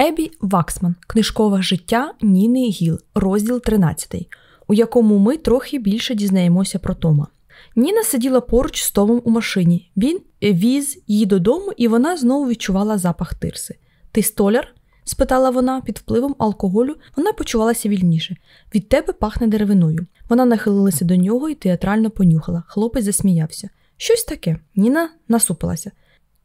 Еббі Ваксман, книжкове життя Ніни Гілл, розділ 13, у якому ми трохи більше дізнаємося про Тома. Ніна сиділа поруч з Томом у машині. Він віз її додому, і вона знову відчувала запах тирси. Ти столяр? спитала вона під впливом алкоголю, вона почувалася вільніше. Від тебе пахне деревиною. Вона нахилилася до нього і театрально понюхала. Хлопець засміявся. Щось таке. Ніна насупилася.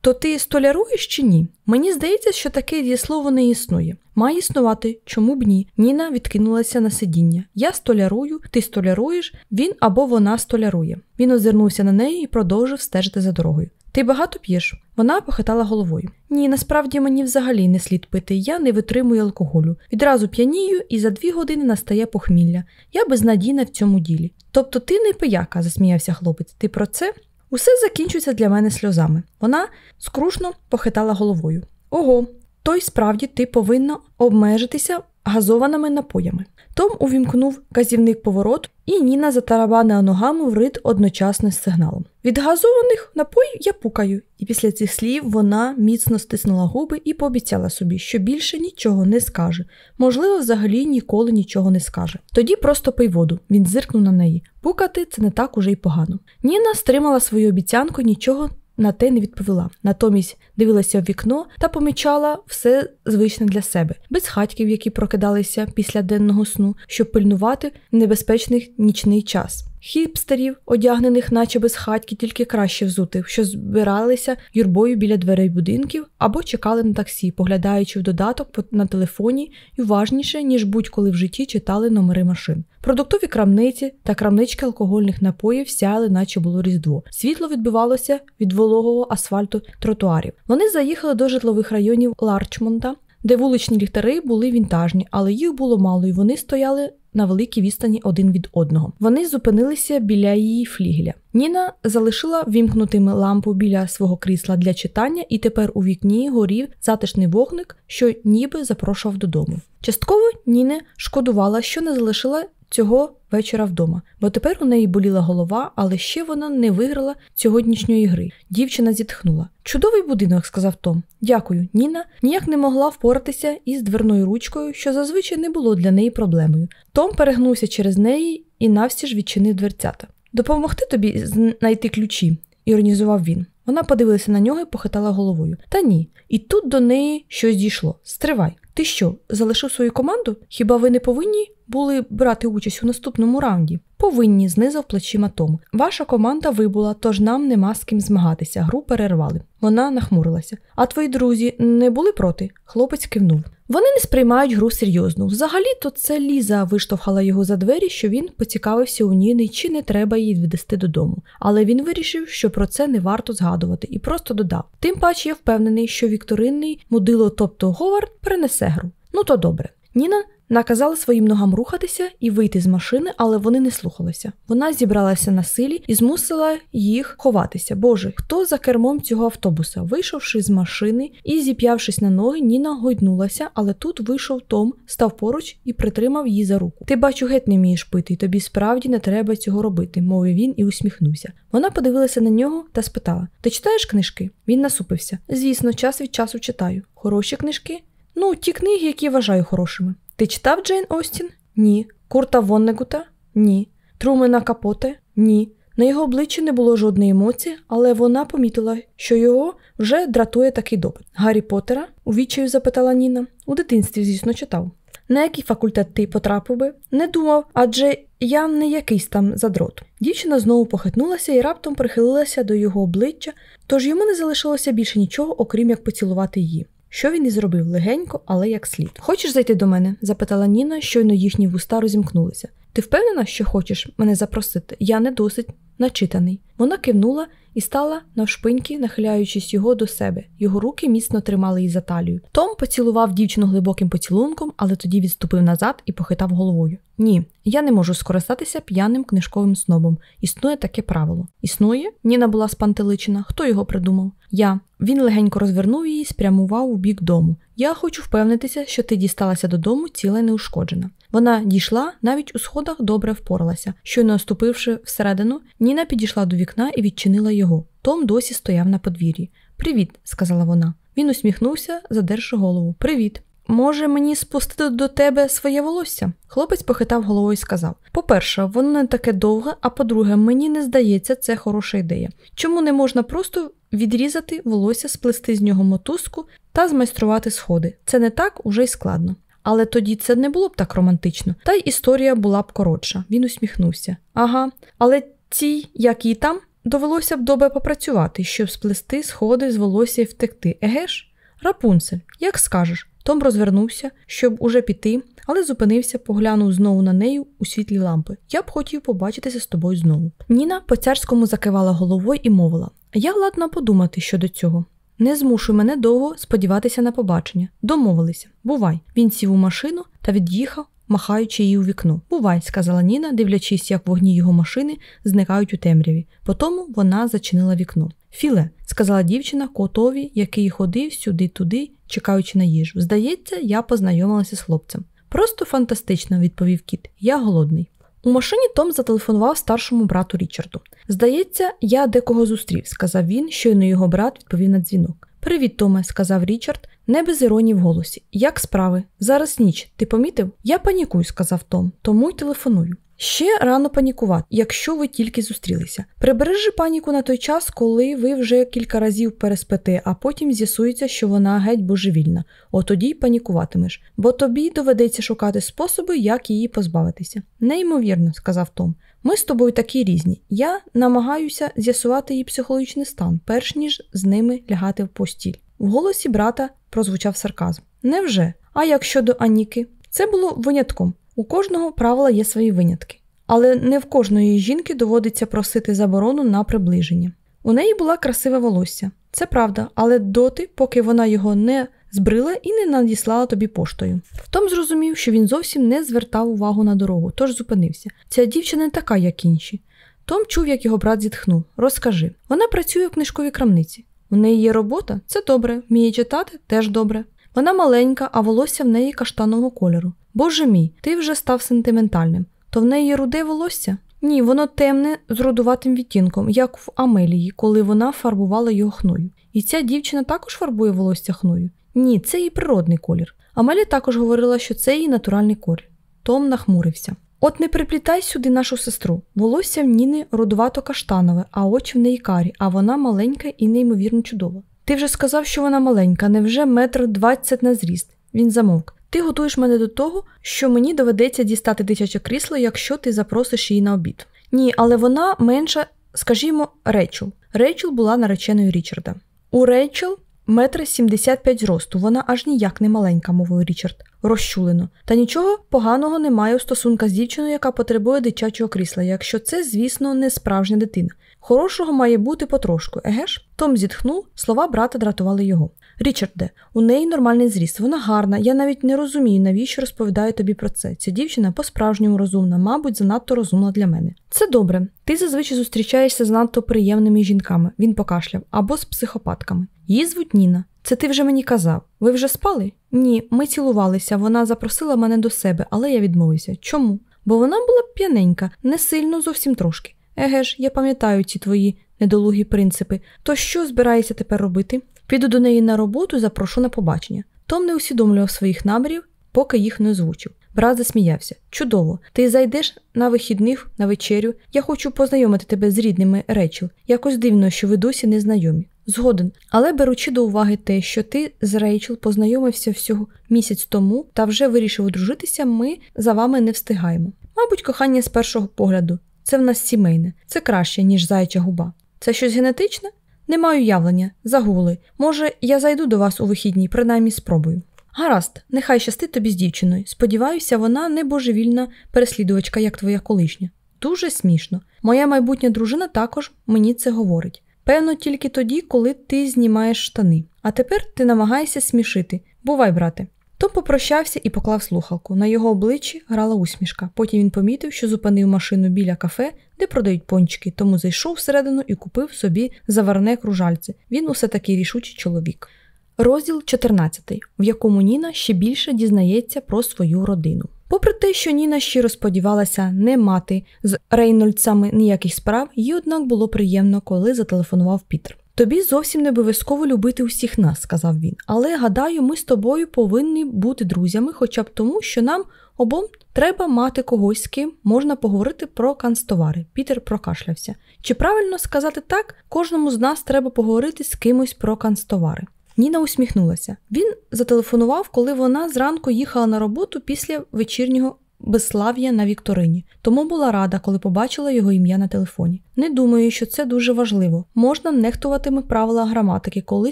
То ти столяруєш чи ні? Мені здається, що таке дієслово не існує. Має існувати, чому б ні? Ніна відкинулася на сидіння. Я столярую, ти столяруєш, він або вона столярує. Він озирнувся на неї і продовжив стежити за дорогою. Ти багато п'єш? Вона похитала головою. Ні, насправді мені взагалі не слід пити, я не витримую алкоголю. Відразу п'янію і за дві години настає похмілля. Я безнадійна в цьому ділі. Тобто ти не пияка, засміявся хлопець. Ти про це? Усе закінчується для мене сльозами. Вона скрушно похитала головою. Ого, то й справді ти повинна обмежитися газованими напоями. Том увімкнув казівник повороту, і Ніна затарабанила ногами в рит одночасно з сигналом. Від газованих напоїв я пукаю, і після цих слів вона міцно стиснула губи і пообіцяла собі, що більше нічого не скаже. Можливо, взагалі ніколи нічого не скаже. Тоді просто пий воду. Він зиркнув на неї. Пукати це не так уже й погано. Ніна стримала свою обіцянку, нічого на те не відповіла. Натомість дивилася в вікно та помічала все звичне для себе, безхатьків, які прокидалися після денного сну, щоб пильнувати небезпечний нічний час. Хіпстерів, одягнених, наче безхатьки, тільки краще взутих, що збиралися юрбою біля дверей будинків або чекали на таксі, поглядаючи в додаток на телефоні і уважніше, ніж будь-коли в житті читали номери машин. Продуктові крамниці та крамнички алкогольних напоїв сяли, наче було різдво. Світло відбивалося від вологого асфальту тротуарів. Вони заїхали до житлових районів Ларчмонта, де вуличні ліхтари були вінтажні, але їх було мало, і вони стояли на великій відстані один від одного. Вони зупинилися біля її флігеля. Ніна залишила вімкнутими лампу біля свого крісла для читання, і тепер у вікні горів затишний вогник, що ніби запрошував додому. Частково Ніна шкодувала, що не залишила цього вечора вдома, бо тепер у неї боліла голова, але ще вона не виграла сьогоднішньої гри. Дівчина зітхнула. Чудовий будинок, сказав Том. Дякую. Ніна ніяк не могла впоратися із дверною ручкою, що зазвичай не було для неї проблемою. Том перегнувся через неї і навстіж відчинив дверцята. Допомогти тобі знайти ключі, іронізував він. Вона подивилася на нього і похитала головою. Та ні. І тут до неї щось дійшло. Стривай. Ти що, залишив свою команду? Хіба ви не повинні були брати участь у наступному раунді? Повинні, знизав плечима Том. Ваша команда вибула, тож нам нема з ким змагатися. Гру перервали. Вона нахмурилася. А твої друзі не були проти? Хлопець кивнув. Вони не сприймають гру серйозно. Взагалі-то це Ліза виштовхала його за двері, що він поцікавився у Ніни, чи не треба її відвести додому. Але він вирішив, що про це не варто згадувати, і просто додав. Тим паче я впевнений, що вікторинний мудило, тобто Говард, перенесе гру. Ну то добре. Ніна Наказали своїм ногам рухатися і вийти з машини, але вони не слухалися. Вона зібралася на силі і змусила їх ховатися. Боже, хто за кермом цього автобуса? Вийшовши з машини і зіп'явшись на ноги, Ніна гойднулася, але тут вийшов Том, став поруч і притримав її за руку. Ти бачу, геть не вмієш пити, і тобі справді не треба цього робити, мовив він і усміхнувся. Вона подивилася на нього та спитала: Ти читаєш книжки? Він насупився. Звісно, час від часу читаю. Хороші книжки? Ну, ті книги, які вважаю хорошими. Ти читав Джейн Остін? Ні. Курта Воннегута? Ні. Трумена Капоте? Ні. На його обличчі не було жодної емоції, але вона помітила, що його вже дратує такий допит. Гаррі Поттера?» – у відчаю запитала Ніна. У дитинстві, звісно, читав. На який факультет ти потрапив би? Не думав, адже я не якийсь там задрот. Дівчина знову похитнулася і раптом прихилилася до його обличчя, тож йому не залишилося більше нічого, окрім як поцілувати її що він і зробив легенько, але як слід. Хочеш зайти до мене? запитала Ніна, щойно їхні вуста розімкнулися. Ти впевнена, що хочеш мене запросити? Я не досить начитаний. Вона кивнула і стала навшпиньки, нахиляючись його до себе. Його руки міцно тримали її за талію. Том поцілував дівчину глибоким поцілунком, але тоді відступив назад і похитав головою. Ні, я не можу скористатися п'яним книжковим снобом. Існує таке правило. Існує? Ніна була спантеличена. Хто його придумав? Я. Він легенько розвернув її і спрямував у бік дому. Я хочу впевнитися, що ти дісталася додому ціла неушкоджена. Вона дійшла, навіть у сходах добре впоралася. Щойно ступивши всередину, Ніна підійшла до вікна і відчинила його. Том досі стояв на подвір'ї. Привіт, сказала вона. Він усміхнувся, задерши голову. Привіт. може мені спустити до тебе своє волосся? Хлопець похитав головою і сказав: По-перше, воно не таке довге, а по-друге, мені не здається, це хороша ідея. Чому не можна просто відрізати волосся, сплести з нього мотузку та змайструвати сходи? Це не так уже й складно. Але тоді це не було б так романтично, та й історія була б коротша. Він усміхнувся. Ага, але цій, як і там, довелося б добре попрацювати, щоб сплести сходи з волосся і втекти. Еге ж? Рапунцель, як скажеш. Том розвернувся, щоб уже піти, але зупинився, поглянув знову на неї у світлі лампи. Я б хотів побачитися з тобою знову. Ніна по царському закивала головою і мовила: Я ладна подумати щодо цього. Не змушуй мене довго сподіватися на побачення. Домовилися. Бувай. Він сів у машину та від'їхав, махаючи її у вікно. Бувай, сказала Ніна, дивлячись, як вогні його машини зникають у темряві. Потому вона зачинила вікно. Філе, сказала дівчина котові, який ходив сюди-туди, чекаючи на їжу. Здається, я познайомилася з хлопцем. Просто фантастично, відповів кіт. Я голодний. У машині Том зателефонував старшому брату Річарду. Здається, я декого зустрів, сказав він, щойно його брат відповів на дзвінок. Привіт, Томе, сказав Річард, не без іронії в голосі. Як справи? Зараз ніч. Ти помітив? Я панікую, сказав Том, тому й телефоную. Ще рано панікувати, якщо ви тільки зустрілися. Прибережи паніку на той час, коли ви вже кілька разів переспите, а потім з'ясується, що вона геть божевільна. От тоді й панікуватимеш, бо тобі доведеться шукати способи, як її позбавитися. Неймовірно, сказав Том. Ми з тобою такі різні. Я намагаюся з'ясувати її психологічний стан, перш ніж з ними лягати в постіль. В голосі брата прозвучав сарказм. Невже? А як щодо Аніки? Це було винятком. У кожного правила є свої винятки, але не в кожної жінки доводиться просити заборону на приближення. У неї була красиве волосся, це правда, але доти, поки вона його не збрила і не надіслала тобі поштою. Том зрозумів, що він зовсім не звертав увагу на дорогу, тож зупинився. Ця дівчина така, як інші. Том чув, як його брат зітхнув. Розкажи. Вона працює в книжковій крамниці. У неї є робота, це добре, вміє читати теж добре. Вона маленька, а волосся в неї каштанового кольору. Боже мій, ти вже став сентиментальним. То в неї руде волосся? Ні, воно темне з рудуватим відтінком, як в Амелії, коли вона фарбувала його хною. І ця дівчина також фарбує волосся хною? Ні, це її природний колір. Амелія також говорила, що це її натуральний колір. Том нахмурився. От не приплітай сюди нашу сестру. Волосся в Ніни рудувато каштанове, а очі в неї карі, а вона маленька і неймовірно чудова. Ти вже сказав, що вона маленька, невже метр двадцять на зріст. Він замовк. Ти готуєш мене до того, що мені доведеться дістати дитяче крісло, якщо ти запросиш її на обід. Ні, але вона менша, скажімо, Рейчел. Рейчел була нареченою Річарда. У Рейчел метр сімдесят п'ять зросту, вона аж ніяк не маленька, мовив Річард, розчулено. Та нічого поганого немає у стосунка з дівчиною, яка потребує дитячого крісла, якщо це, звісно, не справжня дитина. Хорошого має бути потрошку, еге ж? Том зітхнув, слова брата дратували його. Річарде, у неї нормальний зріст, вона гарна. Я навіть не розумію, навіщо розповідаю тобі про це. Ця дівчина по-справжньому розумна, мабуть, занадто розумна для мене. Це добре. Ти зазвичай зустрічаєшся з надто приємними жінками, він покашляв, або з психопатками. Її звуть Ніна. Це ти вже мені казав. Ви вже спали? Ні, ми цілувалися. Вона запросила мене до себе, але я відмовився. Чому? Бо вона була п'яненька, не сильно, зовсім трошки. Еге ж, я пам'ятаю ці твої недолугі принципи. То що збираєшся тепер робити? Піду до неї на роботу і запрошу на побачення. Том не усвідомлював своїх намірів, поки їх не озвучив. Брат засміявся. Чудово, ти зайдеш на вихідних на вечерю. Я хочу познайомити тебе з рідними Речел. Якось дивно, що ви досі не знайомі. Згоден, але беручи до уваги те, що ти з Рейчел познайомився всього місяць тому та вже вирішив одружитися, ми за вами не встигаємо. Мабуть, кохання з першого погляду. Це в нас сімейне, це краще, ніж зайча губа. Це щось генетичне? Не маю явлення, загули. Може, я зайду до вас у вихідні, принаймні спробую. Гаразд, нехай щастить тобі з дівчиною. Сподіваюся, вона не божевільна переслідувачка, як твоя колишня. Дуже смішно. Моя майбутня дружина також мені це говорить. Певно, тільки тоді, коли ти знімаєш штани. А тепер ти намагаєшся смішити. Бувай, брате. Том попрощався і поклав слухалку. На його обличчі грала усмішка. Потім він помітив, що зупинив машину біля кафе, де продають пончики, тому зайшов всередину і купив собі заварне кружальце. Він усе таки рішучий чоловік. Розділ 14, в якому Ніна ще більше дізнається про свою родину. Попри те, що Ніна щиро сподівалася не мати з Рейнольдсами ніяких справ, їй, однак, було приємно, коли зателефонував Пітер. Тобі зовсім не обов'язково любити усіх нас, сказав він. Але гадаю, ми з тобою повинні бути друзями, хоча б тому, що нам обом треба мати когось, з ким можна поговорити про канцтовари. Пітер прокашлявся. Чи правильно сказати так, кожному з нас треба поговорити з кимось про канцтовари? Ніна усміхнулася. Він зателефонував, коли вона зранку їхала на роботу після вечірнього безслав'я на Вікторині, тому була рада, коли побачила його ім'я на телефоні. Не думаю, що це дуже важливо. Можна нехтуватиме правила граматики, коли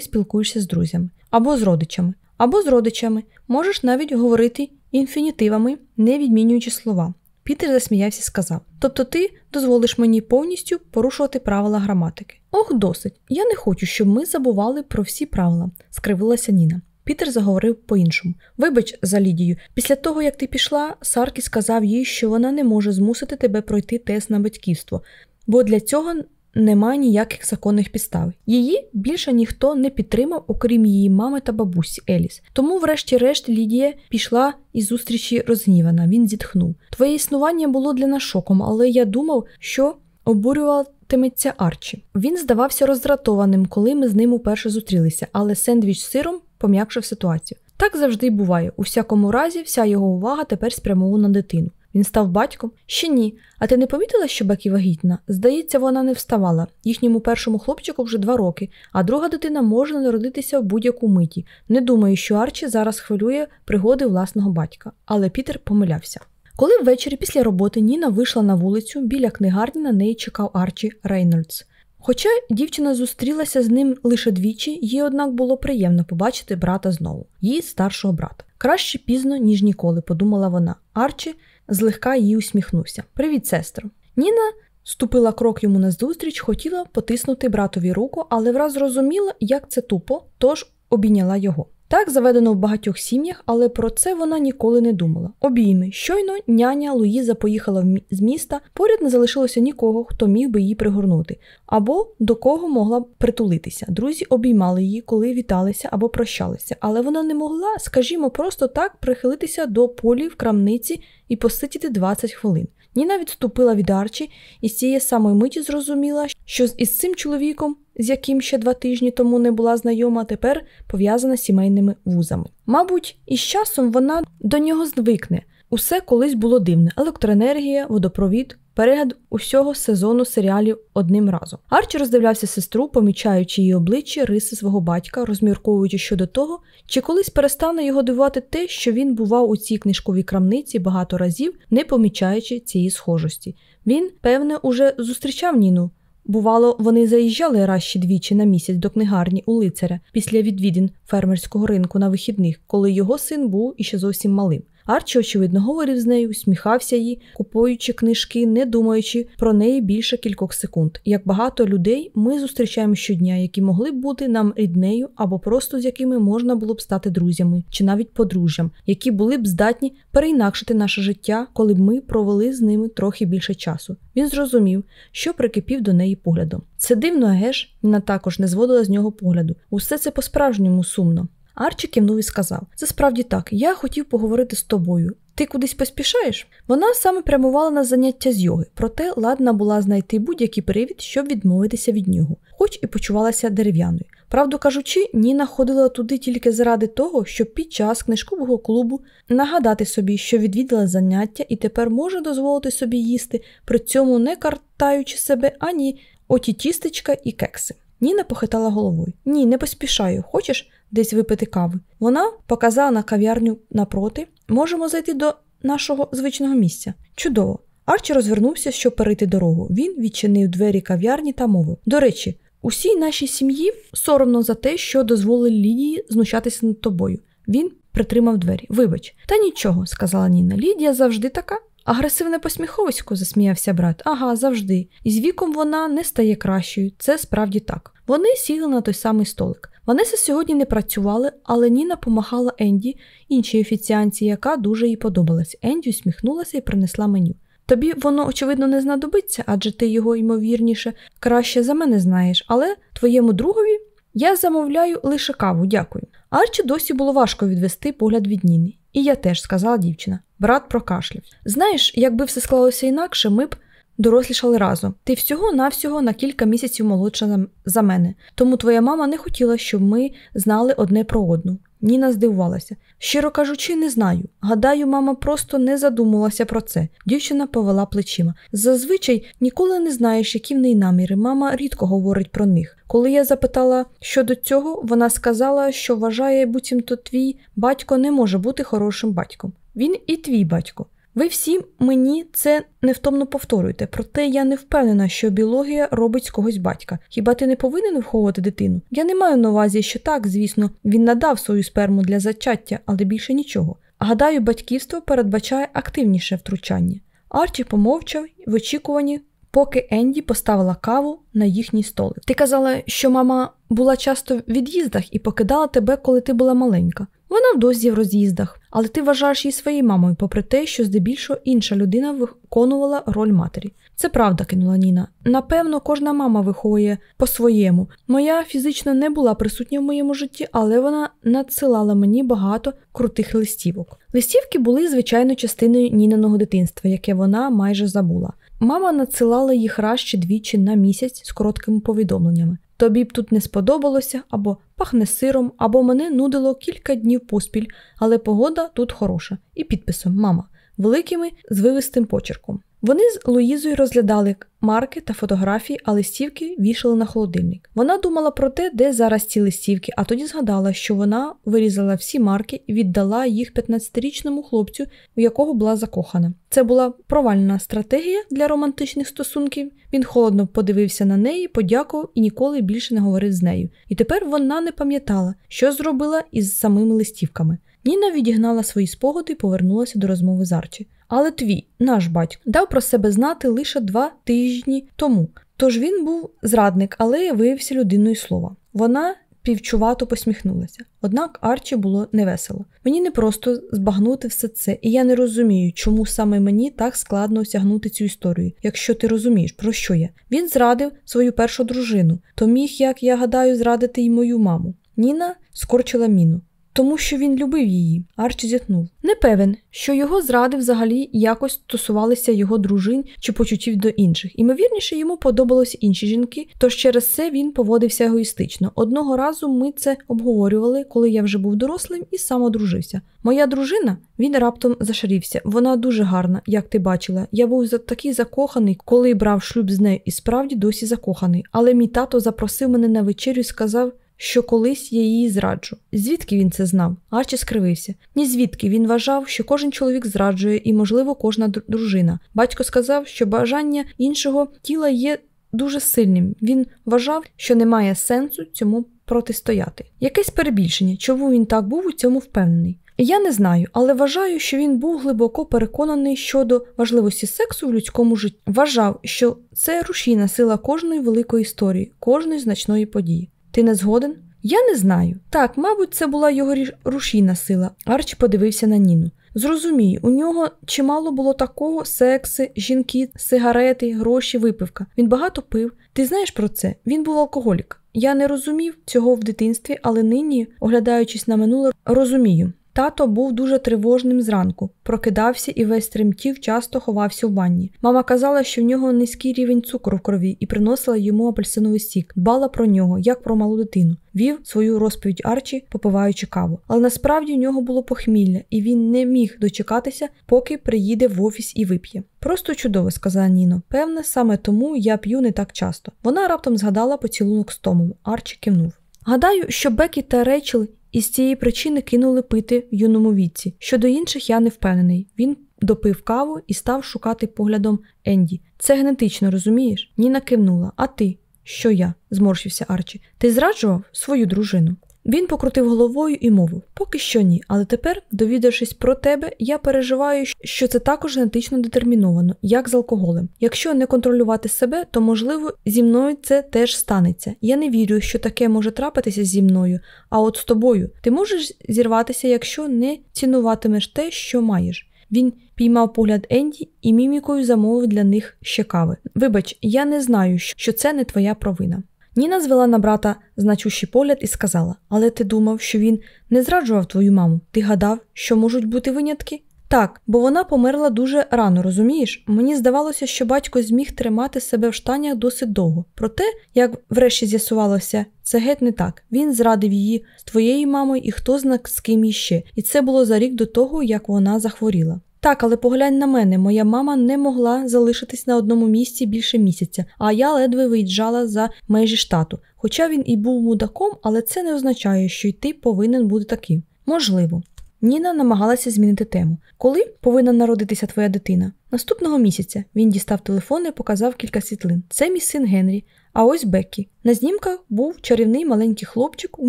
спілкуєшся з друзями, або з родичами, або з родичами. Можеш навіть говорити інфінітивами, не відмінюючи слова. Пітер засміявся і сказав: Тобто ти дозволиш мені повністю порушувати правила граматики. Ох, досить. Я не хочу, щоб ми забували про всі правила, скривилася Ніна. Пітер заговорив по-іншому. Вибач за Лідію, після того, як ти пішла, Саркі сказав їй, що вона не може змусити тебе пройти тест на батьківство, бо для цього немає ніяких законних підстав. Її більше ніхто не підтримав, окрім її мами та бабусі Еліс. Тому, врешті-решт, Лідія пішла із зустрічі розгнівана. Він зітхнув. Твоє існування було для нас шоком, але я думав, що обурюватиметься Арчі. Він здавався роздратованим, коли ми з ним уперше зустрілися, але сендвіч з сиром пом'якшив ситуацію. Так завжди й буває. У всякому разі, вся його увага тепер спрямована на дитину. Він став батьком? Ще ні. А ти не помітила, що Бекі вагітна? Здається, вона не вставала. Їхньому першому хлопчику вже два роки, а друга дитина може народитися в будь-яку миті. Не думаю, що Арчі зараз хвилює пригоди власного батька, але Пітер помилявся. Коли ввечері після роботи Ніна вийшла на вулицю, біля книгарні на неї чекав Арчі Рейнольдс. Хоча дівчина зустрілася з ним лише двічі, їй, однак, було приємно побачити брата знову, її старшого брата. Краще пізно, ніж ніколи, подумала вона. Арчі злегка їй усміхнувся. Привіт, сестро. Ніна ступила крок йому назустріч, хотіла потиснути братові руку, але враз зрозуміла, як це тупо, тож обійняла його. Так заведено в багатьох сім'ях, але про це вона ніколи не думала. Обійми. Щойно няня Луїза поїхала з міста, поряд не залишилося нікого, хто міг би її пригорнути, або до кого могла б притулитися. Друзі обіймали її, коли віталися або прощалися, але вона не могла, скажімо, просто так прихилитися до полі в крамниці і посидіти 20 хвилин. Ніна відступила від Арчі і з цієї самої миті зрозуміла, що із цим чоловіком, з яким ще два тижні тому не була знайома, тепер пов'язана сімейними вузами. Мабуть, із часом вона до нього звикне. Усе колись було дивне: електроенергія, водопровід, перегляд усього сезону серіалів одним разом. Арчі роздивлявся сестру, помічаючи її обличчя, риси свого батька, розмірковуючи щодо того, чи колись перестане його дивувати те, що він бував у цій книжковій крамниці багато разів, не помічаючи цієї схожості. Він, певне, уже зустрічав Ніну. Бувало, вони заїжджали раз ще двічі на місяць до книгарні у лицаря після відвідин фермерського ринку на вихідних, коли його син був іще зовсім малим. Арчі, очевидно, говорив з нею, усміхався їй, купуючи книжки, не думаючи про неї більше кількох секунд. Як багато людей ми зустрічаємо щодня, які могли б бути нам ріднею або просто з якими можна було б стати друзями чи навіть подружжям, які були б здатні переінакшити наше життя, коли б ми провели з ними трохи більше часу. Він зрозумів, що прикипів до неї поглядом. Це дивно, геш, Ніна також не зводила з нього погляду. Усе це по-справжньому сумно. Арчі кивнув і сказав: Це справді так, я хотів поговорити з тобою. Ти кудись поспішаєш? Вона саме прямувала на заняття з йоги, проте ладна була знайти будь-який привід, щоб відмовитися від нього, хоч і почувалася дерев'яною. Правду кажучи, Ніна ходила туди тільки заради того, щоб під час книжкового клубу нагадати собі, що відвідала заняття і тепер може дозволити собі їсти, при цьому не картаючи себе ані оті тістечка і кекси. Ніна похитала головою. Ні, не поспішаю. Хочеш десь випити кави? Вона показала на кав'ярню напроти. Можемо зайти до нашого звичного місця. Чудово. Арчі розвернувся, щоб перейти дорогу. Він відчинив двері кав'ярні та мовив. До речі, усій нашій сім'ї соромно за те, що дозволили Лідії знущатися над тобою. Він притримав двері. Вибач, та нічого, сказала Ніна. Лідія завжди така. Агресивне посміховисько, засміявся брат. Ага, завжди. І з віком вона не стає кращою. Це справді так. Вони сіли на той самий столик. Ванеса сьогодні не працювали, але Ніна помагала Енді, іншій офіціанці, яка дуже їй подобалась. Енді усміхнулася і принесла меню. Тобі воно, очевидно, не знадобиться, адже ти його, ймовірніше, краще за мене знаєш, але твоєму другові я замовляю лише каву, дякую. Арчі досі було важко відвести погляд від Ніни. І я теж, сказала дівчина. Брат прокашляв. Знаєш, якби все склалося інакше, ми б дорослішали разом. Ти всього-навсього на кілька місяців молодша за мене. Тому твоя мама не хотіла, щоб ми знали одне про одну. Ніна здивувалася. Щиро кажучи, не знаю. Гадаю, мама просто не задумалася про це. Дівчина повела плечима. Зазвичай ніколи не знаєш, які в неї наміри. Мама рідко говорить про них. Коли я запитала щодо цього, вона сказала, що вважає, буцімто твій батько не може бути хорошим батьком. Він і твій батько. Ви всі мені це невтомно повторюєте, проте я не впевнена, що біологія робить з когось батька. Хіба ти не повинен виховувати дитину? Я не маю на увазі, що так, звісно, він надав свою сперму для зачаття, але більше нічого. Гадаю, батьківство передбачає активніше втручання. Арчі помовчав в очікуванні, поки Енді поставила каву на їхній столик. Ти казала, що мама була часто в від'їздах і покидала тебе, коли ти була маленька. Вона в досі в роз'їздах, але ти вважаєш її своєю мамою, попри те, що здебільшого інша людина виконувала роль матері. Це правда, кинула Ніна. Напевно, кожна мама виховує по-своєму. Моя фізично не була присутня в моєму житті, але вона надсилала мені багато крутих листівок. Листівки були, звичайно, частиною Ніниного дитинства, яке вона майже забула. Мама надсилала їх раз чи двічі на місяць з короткими повідомленнями. Тобі б тут не сподобалося, або пахне сиром, або мене нудило кілька днів поспіль, але погода тут хороша, і підписом Мама великими звивистим почерком. Вони з Луїзою розглядали марки та фотографії, а листівки вішали на холодильник. Вона думала про те, де зараз ці листівки, а тоді згадала, що вона вирізала всі марки і віддала їх 15-річному хлопцю, у якого була закохана. Це була провальна стратегія для романтичних стосунків. Він холодно подивився на неї, подякував і ніколи більше не говорив з нею. І тепер вона не пам'ятала, що зробила із самими листівками. Ніна відігнала свої спогади і повернулася до розмови з Арчі. Але твій, наш батько, дав про себе знати лише два тижні тому. Тож він був зрадник, але виявився людиною слова. Вона півчувато посміхнулася. Однак Арчі було невесело. Мені не просто збагнути все це, і я не розумію, чому саме мені так складно осягнути цю історію, якщо ти розумієш, про що я. Він зрадив свою першу дружину, то міг, як я гадаю, зрадити й мою маму. Ніна скорчила міну тому що він любив її. Арчі зітхнув. Не певен, що його зради взагалі якось стосувалися його дружин чи почуттів до інших. Імовірніше, йому подобалися інші жінки, тож через це він поводився егоїстично. Одного разу ми це обговорювали, коли я вже був дорослим і сам одружився. Моя дружина він раптом зашарівся. Вона дуже гарна, як ти бачила. Я був такий закоханий, коли брав шлюб з нею, і справді досі закоханий. Але мій тато запросив мене на вечерю і сказав, що колись я її зраджу. Звідки він це знав? Арчі скривився. Ні звідки він вважав, що кожен чоловік зраджує і, можливо, кожна дружина. Батько сказав, що бажання іншого тіла є дуже сильним. Він вважав, що немає сенсу цьому протистояти. Якесь перебільшення, чому він так був у цьому впевнений. Я не знаю, але вважаю, що він був глибоко переконаний щодо важливості сексу в людському житті. Вважав, що це рушійна сила кожної великої історії, кожної значної події. Ти не згоден? Я не знаю. Так, мабуть, це була його рушійна сила. Арчі подивився на Ніну. Зрозумій, у нього чимало було такого секси, жінки, сигарети, гроші, випивка. Він багато пив. Ти знаєш про це? Він був алкоголік. Я не розумів цього в дитинстві, але нині, оглядаючись на минуле, розумію. Тато був дуже тривожним зранку, прокидався і весь тремтів, часто ховався в ванні. Мама казала, що в нього низький рівень цукру в крові і приносила йому апельсиновий сік, дбала про нього, як про малу дитину. Вів свою розповідь Арчі, попиваючи каву. Але насправді у нього було похмілля, і він не міг дочекатися, поки приїде в офіс і вип'є. Просто чудово, сказала Ніно. Певне, саме тому я п'ю не так часто. Вона раптом згадала поцілунок з Томом. Арчі кивнув. Гадаю, що Бекі та Рейчел і з цієї причини кинули пити в юному віці. Щодо інших, я не впевнений. Він допив каву і став шукати поглядом Енді. Це генетично, розумієш? Ніна кивнула. А ти? Що я? зморщився Арчі. Ти зраджував свою дружину? Він покрутив головою і мовив: поки що ні, але тепер, довідавшись про тебе, я переживаю, що це також генетично детерміновано, як з алкоголем. Якщо не контролювати себе, то можливо зі мною це теж станеться. Я не вірю, що таке може трапитися зі мною, а от з тобою ти можеш зірватися, якщо не цінуватимеш те, що маєш. Він піймав погляд Енді і мімікою замовив для них ще кави. Вибач, я не знаю, що це не твоя провина. Ніна звела на брата значущий погляд і сказала: Але ти думав, що він не зраджував твою маму? Ти гадав, що можуть бути винятки? Так, бо вона померла дуже рано, розумієш? Мені здавалося, що батько зміг тримати себе в штанях досить довго. Проте, як врешті з'ясувалося, це геть не так. Він зрадив її з твоєю мамою і хто зна з ким іще. І це було за рік до того, як вона захворіла. Так, але поглянь на мене, моя мама не могла залишитись на одному місці більше місяця, а я ледве виїжджала за межі штату. Хоча він і був мудаком, але це не означає, що й ти повинен бути таким. Можливо. Ніна намагалася змінити тему. Коли повинна народитися твоя дитина? Наступного місяця він дістав телефон і показав кілька світлин. Це мій син Генрі, а ось Беккі. На знімках був чарівний маленький хлопчик у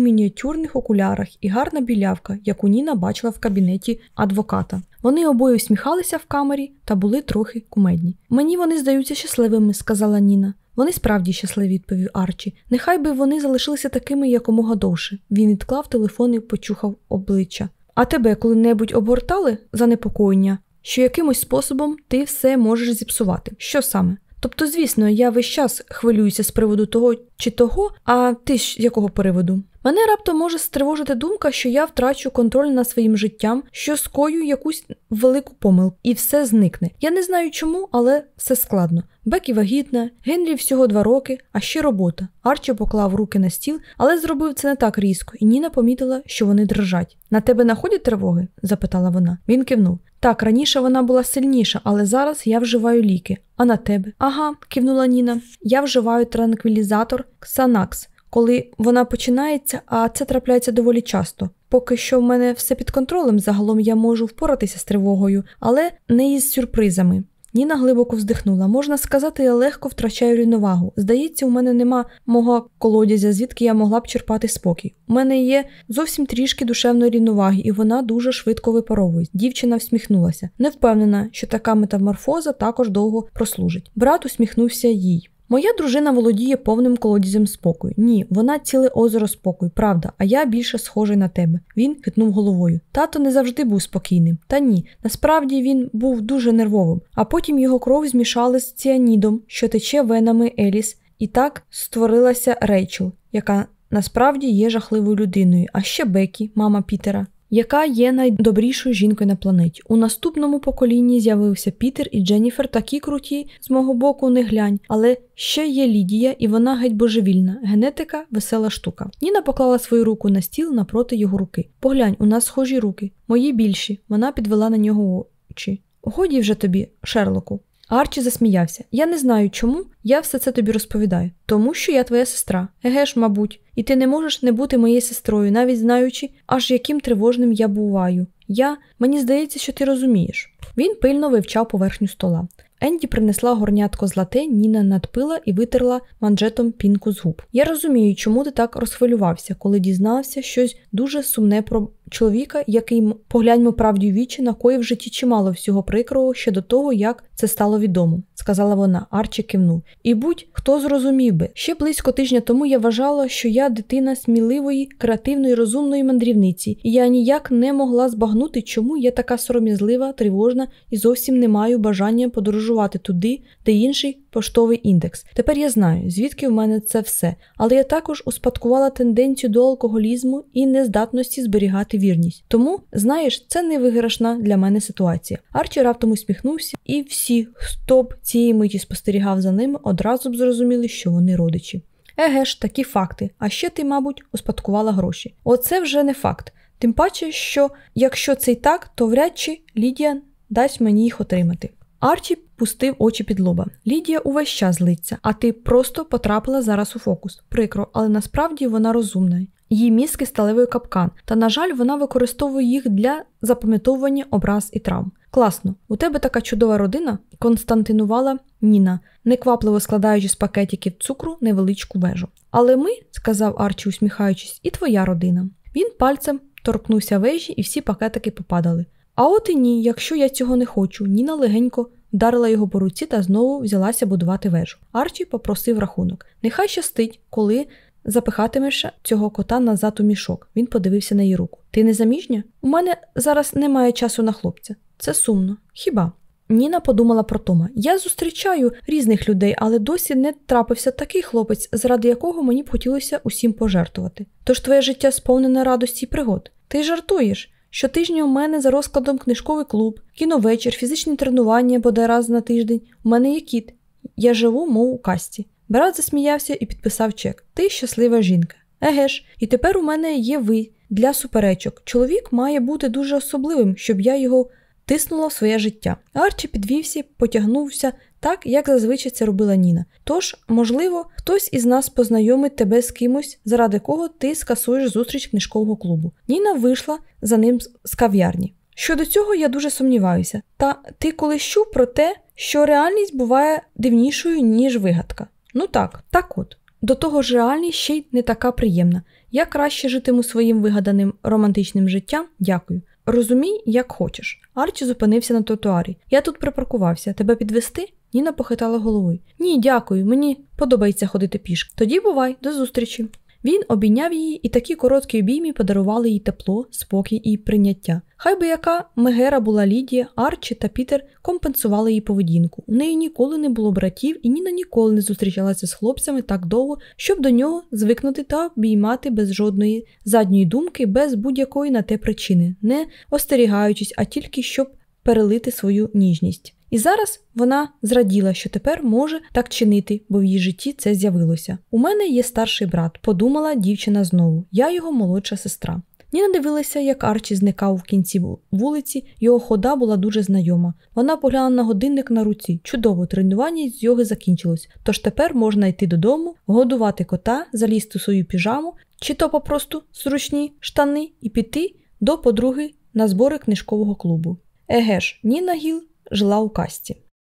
мініатюрних окулярах і гарна білявка, яку Ніна бачила в кабінеті адвоката. Вони обоє усміхалися в камері та були трохи кумедні. Мені вони здаються щасливими, сказала Ніна. Вони справді щасливі, відповів Арчі. Нехай би вони залишилися такими якомога довше. Він відклав телефон і почухав обличчя. А тебе коли-небудь обгортали занепокоєння, що якимось способом ти все можеш зіпсувати? Що саме? Тобто, звісно, я весь час хвилююся з приводу того чи того, а ти з якого приводу? Мене раптом може стривожити думка, що я втрачу контроль над своїм життям, що скою якусь велику помилку, і все зникне. Я не знаю чому, але все складно. Бекі вагітна, Генрі всього два роки, а ще робота. Арчі поклав руки на стіл, але зробив це не так різко, і Ніна помітила, що вони дрижать. На тебе находять тривоги? запитала вона. Він кивнув. Так, раніше вона була сильніша, але зараз я вживаю ліки. А на тебе? Ага, кивнула Ніна. Я вживаю транквілізатор Ксанакс коли вона починається, а це трапляється доволі часто. Поки що в мене все під контролем, загалом я можу впоратися з тривогою, але не із сюрпризами. Ніна глибоко вздихнула. Можна сказати, я легко втрачаю рівновагу. Здається, у мене нема мого колодязя, звідки я могла б черпати спокій. У мене є зовсім трішки душевної рівноваги, і вона дуже швидко випаровує. Дівчина всміхнулася. Не впевнена, що така метаморфоза також довго прослужить. Брат усміхнувся їй. Моя дружина володіє повним колодязем спокою. Ні, вона ціле озеро спокою, правда, а я більше схожий на тебе. Він хитнув головою. Тато не завжди був спокійним. Та ні, насправді він був дуже нервовим, а потім його кров змішали з ціанідом, що тече венами Еліс, і так створилася Рейчел, яка насправді є жахливою людиною, а ще Бекі, мама Пітера яка є найдобрішою жінкою на планеті. У наступному поколінні з'явився Пітер і Дженніфер, такі круті, з мого боку, не глянь, але ще є Лідія, і вона геть божевільна. Генетика весела штука. Ніна поклала свою руку на стіл напроти його руки. Поглянь, у нас схожі руки, мої більші. Вона підвела на нього очі. Годі вже тобі, Шерлоку. Арчі засміявся. Я не знаю, чому я все це тобі розповідаю. Тому що я твоя сестра. Еге ж, мабуть, і ти не можеш не бути моєю сестрою, навіть знаючи, аж яким тривожним я буваю. Я, мені здається, що ти розумієш. Він пильно вивчав поверхню стола. Енді принесла горнятко з лате, Ніна надпила і витерла манжетом пінку з губ. Я розумію, чому ти так розхвилювався, коли дізнався щось дуже сумне про чоловіка, який, погляньмо правді вічі, накоїв в житті чимало всього прикрого ще до того, як це стало відомо, сказала вона. Арчі кивнув. І будь-хто зрозумів би. Ще близько тижня тому я вважала, що я дитина сміливої, креативної, розумної мандрівниці, і я ніяк не могла збагнути, чому я така сором'язлива, тривожна і зовсім не маю бажання подорожувати туди, де інший поштовий індекс. Тепер я знаю, звідки в мене це все, але я також успадкувала тенденцію до алкоголізму і нездатності зберігати вірність. Тому, знаєш, це не виграшна для мене ситуація. Арчі раптом усміхнувся, і всі, хто б цієї миті спостерігав за ними, одразу б зрозуміли, що вони родичі. Еге ж, такі факти. А ще ти, мабуть, успадкувала гроші. Оце вже не факт. Тим паче, що якщо це й так, то вряд чи Лідія дасть мені їх отримати. Арчі пустив очі під лоба. Лідія увесь час злиться, а ти просто потрапила зараз у фокус. Прикро, але насправді вона розумна. Її мізки сталевий капкан, та, на жаль, вона використовує їх для запам'ятовування образ і травм. Класно, у тебе така чудова родина, константинувала Ніна, неквапливо складаючи з пакетиків цукру невеличку вежу. Але ми, сказав Арчі, усміхаючись, і твоя родина. Він пальцем торкнувся вежі, і всі пакетики попадали. А от і ні, якщо я цього не хочу, Ніна легенько вдарила його по руці та знову взялася будувати вежу. Арчі попросив рахунок. Нехай щастить, коли запихатимеш цього кота назад у мішок. Він подивився на її руку. Ти не заміжня? У мене зараз немає часу на хлопця. Це сумно. Хіба? Ніна подумала про Тома. Я зустрічаю різних людей, але досі не трапився такий хлопець, заради якого мені б хотілося усім пожертвувати. Тож твоє життя сповнене радості і пригод. Ти жартуєш? Щотижня у мене за розкладом книжковий клуб, кіновечір, фізичні тренування бодай раз на тиждень. У мене є кіт. Я живу, мов у касті. Брат засміявся і підписав чек. Ти щаслива жінка. Еге ж, і тепер у мене є ви для суперечок. Чоловік має бути дуже особливим, щоб я його тиснула в своє життя. Арчі підвівся, потягнувся так, як зазвичай це робила Ніна. Тож, можливо, хтось із нас познайомить тебе з кимось, заради кого ти скасуєш зустріч книжкового клубу. Ніна вийшла за ним з кав'ярні. Щодо цього я дуже сумніваюся. Та ти колись чув про те, що реальність буває дивнішою, ніж вигадка. Ну так, так от. До того ж, реальність ще й не така приємна. Я краще житиму своїм вигаданим романтичним життям, дякую. Розумій, як хочеш. Арчі зупинився на тротуарі. Я тут припаркувався. Тебе підвести? Ніна похитала головою. Ні, дякую, мені подобається ходити пішки. Тоді бувай, до зустрічі. Він обійняв її, і такі короткі обіймі подарували їй тепло, спокій і прийняття. Хай би яка Мегера була Лідія, Арчі та Пітер компенсували її поведінку. У неї ніколи не було братів, і Ніна ніколи не зустрічалася з хлопцями так довго, щоб до нього звикнути та обіймати без жодної задньої думки, без будь-якої на те причини, не остерігаючись, а тільки щоб перелити свою ніжність. І зараз вона зраділа, що тепер може так чинити, бо в її житті це з'явилося. У мене є старший брат, подумала дівчина знову. Я його молодша сестра. Ніна дивилася, як Арчі зникав в кінці вулиці, його хода була дуже знайома. Вона поглянула на годинник на руці. Чудово, тренування з йоги закінчилось. Тож тепер можна йти додому, годувати кота, залізти в свою піжаму, чи то попросту зручні штани і піти до подруги на збори книжкового клубу. Еге ж, Ніна Гіл жила у касті.